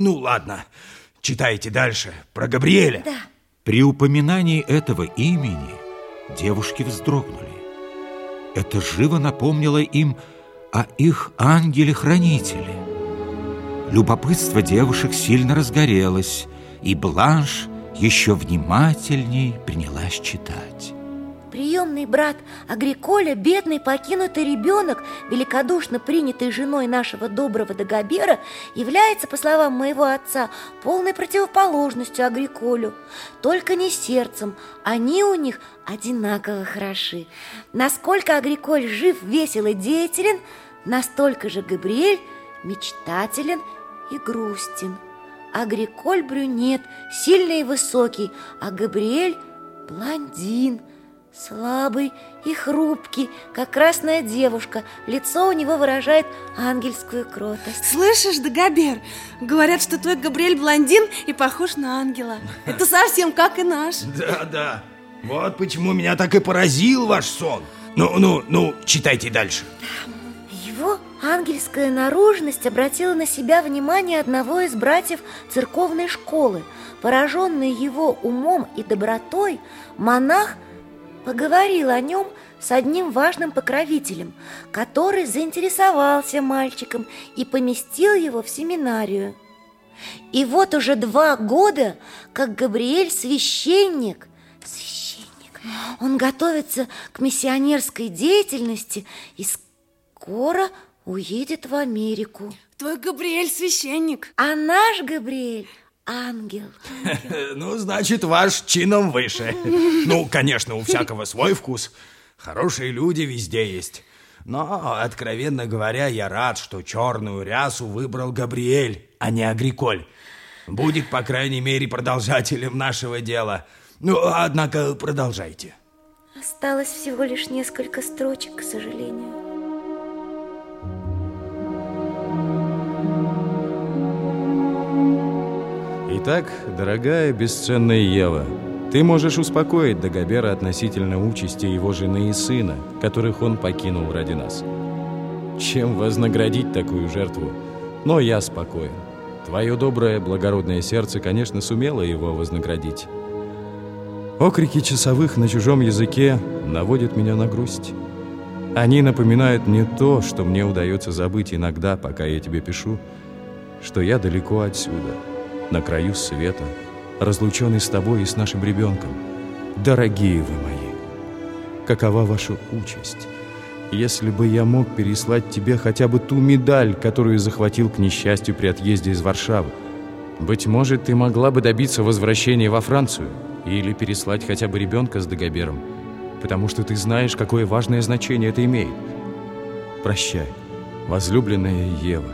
Ну, ладно, читайте дальше про Габриэля. Да. При упоминании этого имени девушки вздрогнули. Это живо напомнило им о их ангеле-хранителе. Любопытство девушек сильно разгорелось, и Бланш еще внимательней принялась читать. Приемный брат Агриколя, бедный покинутый ребенок, великодушно принятый женой нашего доброго Дагобера, является, по словам моего отца, полной противоположностью Агриколю. Только не сердцем, они у них одинаково хороши. Насколько Агриколь жив, весел и деятелен, настолько же Габриэль мечтателен и грустен. Агриколь брюнет, сильный и высокий, а Габриэль блондин – Слабый и хрупкий, как красная девушка. Лицо у него выражает ангельскую кротость. Слышишь, Дагобер, говорят, что твой Габриэль блондин и похож на ангела. Это совсем как и наш. Да, да, вот почему меня так и поразил ваш сон. Ну, ну, ну, читайте дальше. Его ангельская наружность обратила на себя внимание одного из братьев церковной школы. Пораженный его умом и добротой, монах – поговорил о нем с одним важным покровителем, который заинтересовался мальчиком и поместил его в семинарию. И вот уже два года, как Габриэль священник, священник, он готовится к миссионерской деятельности и скоро уедет в Америку. Твой Габриэль священник. А наш Габриэль ангел. Ну, значит, ваш чином выше. Ну, конечно, у всякого свой вкус. Хорошие люди везде есть. Но, откровенно говоря, я рад, что черную рясу выбрал Габриэль, а не Агриколь. Будет, по крайней мере, продолжателем нашего дела. Ну, однако, продолжайте. Осталось всего лишь несколько строчек, к сожалению. Итак, дорогая бесценная Ева, ты можешь успокоить Дагобера относительно участи его жены и сына, которых он покинул ради нас. Чем вознаградить такую жертву? Но я спокоен. Твое доброе, благородное сердце, конечно, сумело его вознаградить. Окрики часовых на чужом языке наводят меня на грусть. Они напоминают мне то, что мне удается забыть иногда, пока я тебе пишу, что я далеко отсюда — на краю света, разлученный с тобой и с нашим ребенком. Дорогие вы мои, какова ваша участь? Если бы я мог переслать тебе хотя бы ту медаль, которую захватил к несчастью при отъезде из Варшавы, быть может, ты могла бы добиться возвращения во Францию или переслать хотя бы ребенка с Дагобером, потому что ты знаешь, какое важное значение это имеет. Прощай, возлюбленная Ева,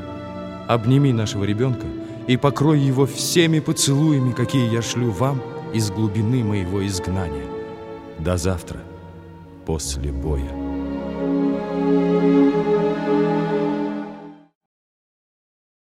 обними нашего ребенка – и покрой его всеми поцелуями, какие я шлю вам из глубины моего изгнания. До завтра, после боя.